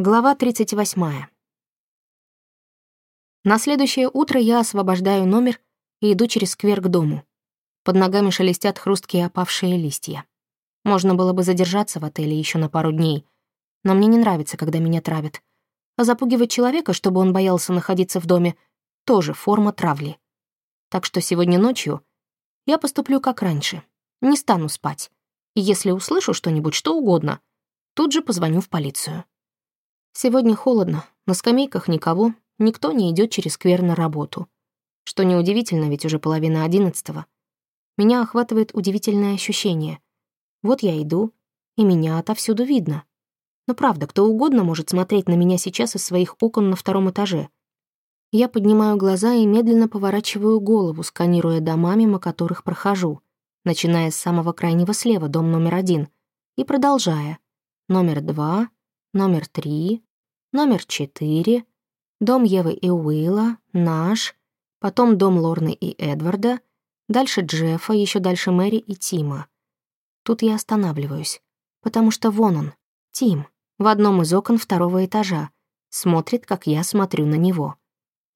Глава 38. На следующее утро я освобождаю номер и иду через сквер к дому. Под ногами шелестят хрусткие опавшие листья. Можно было бы задержаться в отеле еще на пару дней, но мне не нравится, когда меня травят. А запугивать человека, чтобы он боялся находиться в доме, тоже форма травли. Так что сегодня ночью я поступлю как раньше. Не стану спать. И если услышу что-нибудь, что угодно, тут же позвоню в полицию. Сегодня холодно, на скамейках никого, никто не идет через сквер на работу. Что неудивительно, ведь уже половина одиннадцатого. Меня охватывает удивительное ощущение. Вот я иду, и меня отовсюду видно. Но правда, кто угодно может смотреть на меня сейчас из своих окон на втором этаже. Я поднимаю глаза и медленно поворачиваю голову, сканируя дома, мимо которых прохожу, начиная с самого крайнего слева, дом номер один, и продолжая. Номер два, номер три, номер четыре, дом Евы и Уилла, наш, потом дом Лорны и Эдварда, дальше Джеффа, еще дальше Мэри и Тима. Тут я останавливаюсь, потому что вон он, Тим, в одном из окон второго этажа, смотрит, как я смотрю на него.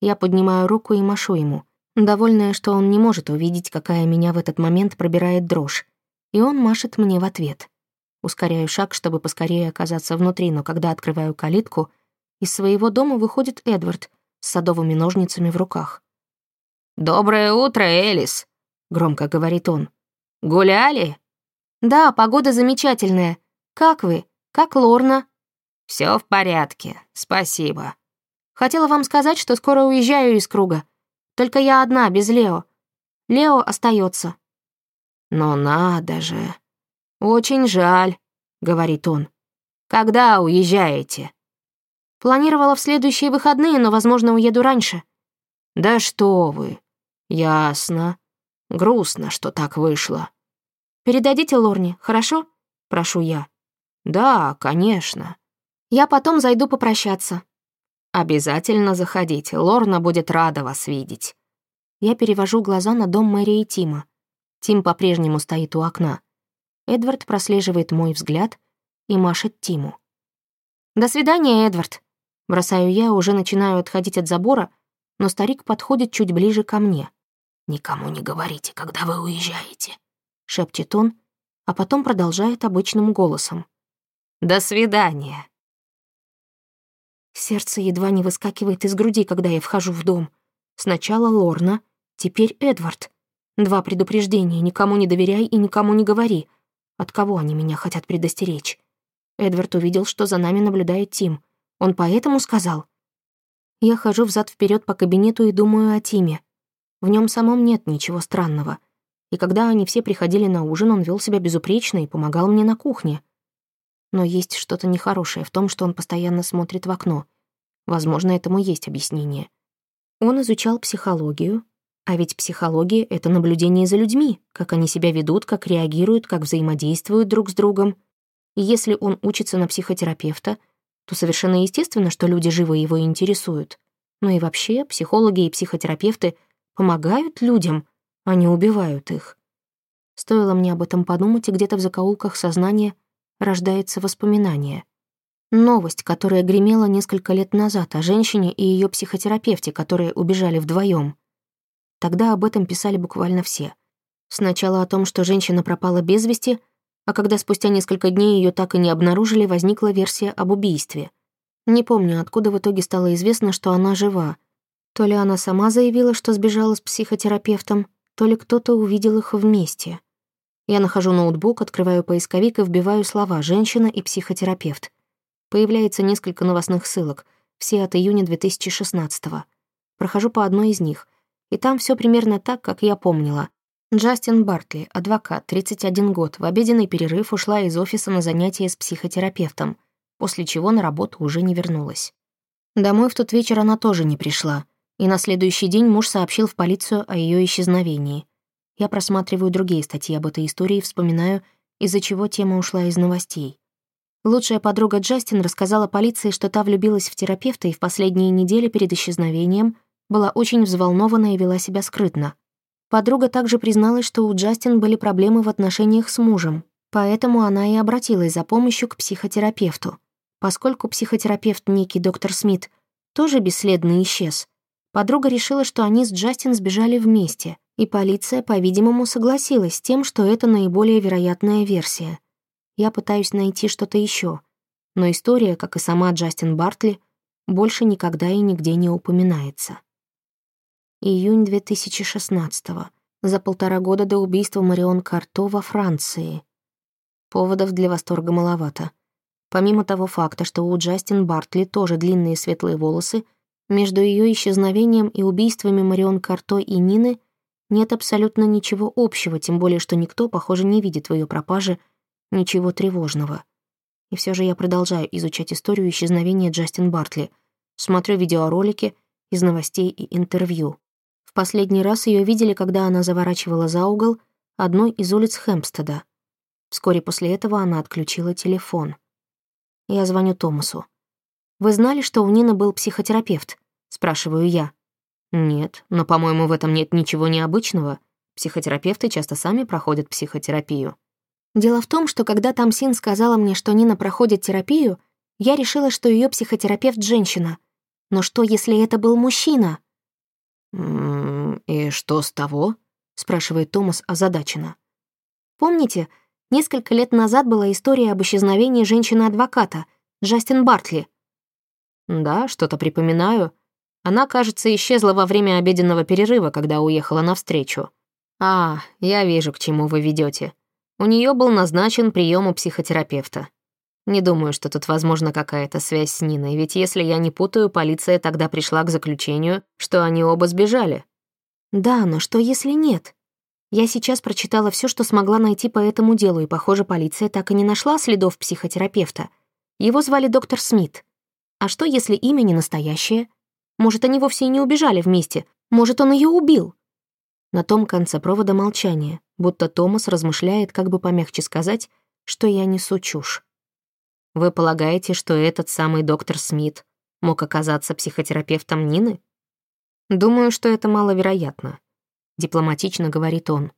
Я поднимаю руку и машу ему, довольная, что он не может увидеть, какая меня в этот момент пробирает дрожь, и он машет мне в ответ. Ускоряю шаг, чтобы поскорее оказаться внутри, но когда открываю калитку — из своего дома выходит Эдвард с садовыми ножницами в руках. «Доброе утро, Элис», — громко говорит он. «Гуляли?» «Да, погода замечательная. Как вы? Как Лорна?» Все в порядке, спасибо. Хотела вам сказать, что скоро уезжаю из круга. Только я одна, без Лео. Лео остается. Но надо же. Очень жаль, говорит он. Когда уезжаете? Планировала в следующие выходные, но, возможно, уеду раньше. Да что вы. Ясно. Грустно, что так вышло. Передадите Лорне, хорошо? Прошу я. Да, конечно. Я потом зайду попрощаться. Обязательно заходите, Лорна будет рада вас видеть. Я перевожу глаза на дом Мэри и Тима. Тим по-прежнему стоит у окна. Эдвард прослеживает мой взгляд и машет Тиму. «До свидания, Эдвард», Бросаю я, уже начинаю отходить от забора, но старик подходит чуть ближе ко мне. «Никому не говорите, когда вы уезжаете», — шепчет он, а потом продолжает обычным голосом. «До свидания». Сердце едва не выскакивает из груди, когда я вхожу в дом. Сначала Лорна, теперь Эдвард. Два предупреждения — никому не доверяй и никому не говори. От кого они меня хотят предостеречь? Эдвард увидел, что за нами наблюдает Тим — он поэтому сказал? Я хожу взад вперед по кабинету и думаю о Тиме. В нем самом нет ничего странного. И когда они все приходили на ужин, он вел себя безупречно и помогал мне на кухне. Но есть что-то нехорошее в том, что он постоянно смотрит в окно. Возможно, этому есть объяснение. Он изучал психологию, а ведь психология — это наблюдение за людьми, как они себя ведут, как реагируют, как взаимодействуют друг с другом. И если он учится на психотерапевта — то совершенно естественно, что люди живо его интересуют. Но и вообще психологи и психотерапевты помогают людям, а не убивают их. Стоило мне об этом подумать, и где-то в закоулках сознания рождается воспоминание. Новость, которая гремела несколько лет назад о женщине и ее психотерапевте, которые убежали вдвоем. Тогда об этом писали буквально все. Сначала о том, что женщина пропала без вести — а когда спустя несколько дней ее так и не обнаружили, возникла версия об убийстве. Не помню, откуда в итоге стало известно, что она жива. То ли она сама заявила, что сбежала с психотерапевтом, то ли кто-то увидел их вместе. Я нахожу ноутбук, открываю поисковик и вбиваю слова «женщина» и «психотерапевт». Появляется несколько новостных ссылок, все от июня 2016 -го. Прохожу по одной из них, и там все примерно так, как я помнила. Джастин Бартли, адвокат, 31 год, в обеденный перерыв ушла из офиса на занятия с психотерапевтом, после чего на работу уже не вернулась. Домой в тот вечер она тоже не пришла, и на следующий день муж сообщил в полицию о ее исчезновении. Я просматриваю другие статьи об этой истории и вспоминаю, из-за чего тема ушла из новостей. Лучшая подруга Джастин рассказала полиции, что та влюбилась в терапевта и в последние недели перед исчезновением была очень взволнована и вела себя скрытно — Подруга также призналась, что у Джастин были проблемы в отношениях с мужем, поэтому она и обратилась за помощью к психотерапевту. Поскольку психотерапевт некий доктор Смит тоже бесследно исчез, подруга решила, что они с Джастин сбежали вместе, и полиция, по-видимому, согласилась с тем, что это наиболее вероятная версия. Я пытаюсь найти что-то еще, но история, как и сама Джастин Бартли, больше никогда и нигде не упоминается. Июнь 2016 -го, за полтора года до убийства Марион Карто во Франции. Поводов для восторга маловато. Помимо того факта, что у Джастин Бартли тоже длинные светлые волосы, между ее исчезновением и убийствами Марион Карто и Нины нет абсолютно ничего общего, тем более, что никто, похоже, не видит в ее пропаже ничего тревожного. И все же я продолжаю изучать историю исчезновения Джастин Бартли, смотрю видеоролики из новостей и интервью. Последний раз ее видели, когда она заворачивала за угол одной из улиц Хэмпстеда. Вскоре после этого она отключила телефон. Я звоню Томасу. «Вы знали, что у Нины был психотерапевт?» — спрашиваю я. «Нет, но, по-моему, в этом нет ничего необычного. Психотерапевты часто сами проходят психотерапию». Дело в том, что когда Тамсин сказала мне, что Нина проходит терапию, я решила, что ее психотерапевт — женщина. Но что, если это был мужчина? «М -м, «И что с того?» — спрашивает Томас озадаченно. «Помните, Несколько лет назад была история об исчезновении женщины-адвоката, Джастин Бартли. Да, что-то припоминаю. Она, кажется, исчезла во время обеденного перерыва, когда уехала навстречу. А, я вижу, к чему вы ведете. У нее был назначен прием у психотерапевта. Не думаю, что тут возможна какая-то связь с Ниной, ведь если я не путаю, полиция тогда пришла к заключению, что они оба сбежали. Да, но что если нет? Я сейчас прочитала все, что смогла найти по этому делу, и, похоже, полиция так и не нашла следов психотерапевта. Его звали доктор Смит. А что, если имя не настоящее? Может, они вовсе и не убежали вместе? Может, он ее убил? На том конце провода молчание, будто Томас размышляет, как бы помягче сказать, что я несу чушь. Вы полагаете, что этот самый доктор Смит мог оказаться психотерапевтом Нины? Думаю, что это маловероятно дипломатично говорит он.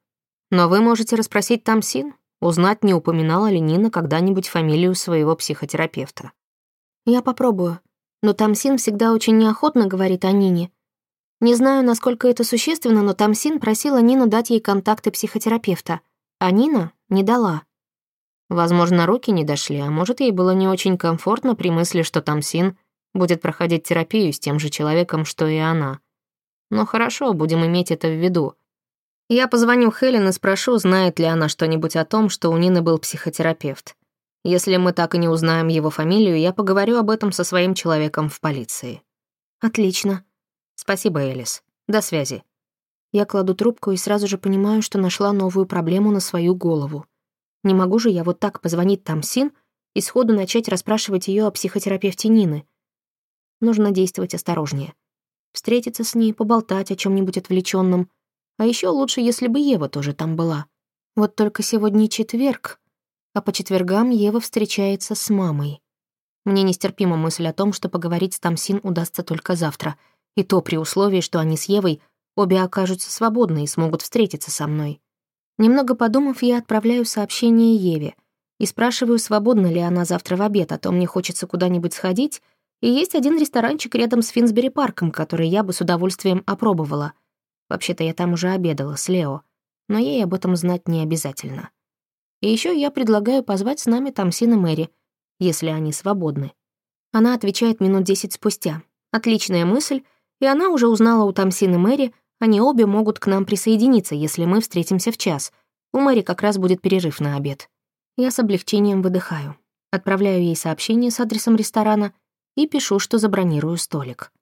Но вы можете расспросить Тамсин, узнать, не упоминала ли Нина когда-нибудь фамилию своего психотерапевта. Я попробую, но Тамсин всегда очень неохотно говорит о Нине. Не знаю, насколько это существенно, но Тамсин просила Нину дать ей контакты психотерапевта, а Нина не дала. Возможно, руки не дошли, а может, ей было не очень комфортно при мысли, что Тамсин будет проходить терапию с тем же человеком, что и она. Но хорошо, будем иметь это в виду. Я позвоню Хелен и спрошу, знает ли она что-нибудь о том, что у Нины был психотерапевт. Если мы так и не узнаем его фамилию, я поговорю об этом со своим человеком в полиции. Отлично. Спасибо, Элис. До связи. Я кладу трубку и сразу же понимаю, что нашла новую проблему на свою голову. Не могу же я вот так позвонить Тамсин и сходу начать расспрашивать ее о психотерапевте Нины. Нужно действовать осторожнее встретиться с ней, поболтать о чем нибудь отвлеченном. А еще лучше, если бы Ева тоже там была. Вот только сегодня четверг, а по четвергам Ева встречается с мамой. Мне нестерпима мысль о том, что поговорить с Тамсин удастся только завтра, и то при условии, что они с Евой обе окажутся свободны и смогут встретиться со мной. Немного подумав, я отправляю сообщение Еве и спрашиваю, свободна ли она завтра в обед, а то мне хочется куда-нибудь сходить и есть один ресторанчик рядом с Финсбери-парком, который я бы с удовольствием опробовала. Вообще-то я там уже обедала с Лео, но ей об этом знать не обязательно. И еще я предлагаю позвать с нами Тамсин и Мэри, если они свободны. Она отвечает минут десять спустя. Отличная мысль, и она уже узнала у Тамсин и Мэри, они обе могут к нам присоединиться, если мы встретимся в час. У Мэри как раз будет перерыв на обед. Я с облегчением выдыхаю. Отправляю ей сообщение с адресом ресторана — и пишу, что забронирую столик.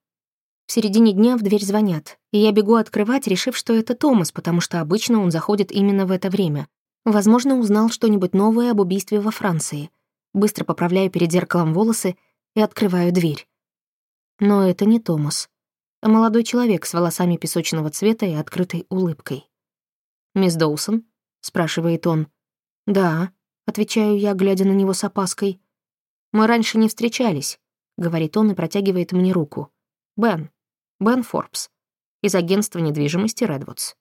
В середине дня в дверь звонят, и я бегу открывать, решив, что это Томас, потому что обычно он заходит именно в это время. Возможно, узнал что-нибудь новое об убийстве во Франции. Быстро поправляю перед зеркалом волосы и открываю дверь. Но это не Томас, молодой человек с волосами песочного цвета и открытой улыбкой. «Мисс Доусон?» — спрашивает он. «Да», — отвечаю я, глядя на него с опаской. «Мы раньше не встречались. — говорит он и протягивает мне руку. «Бен. Бен Форбс. Из агентства недвижимости Редвудс».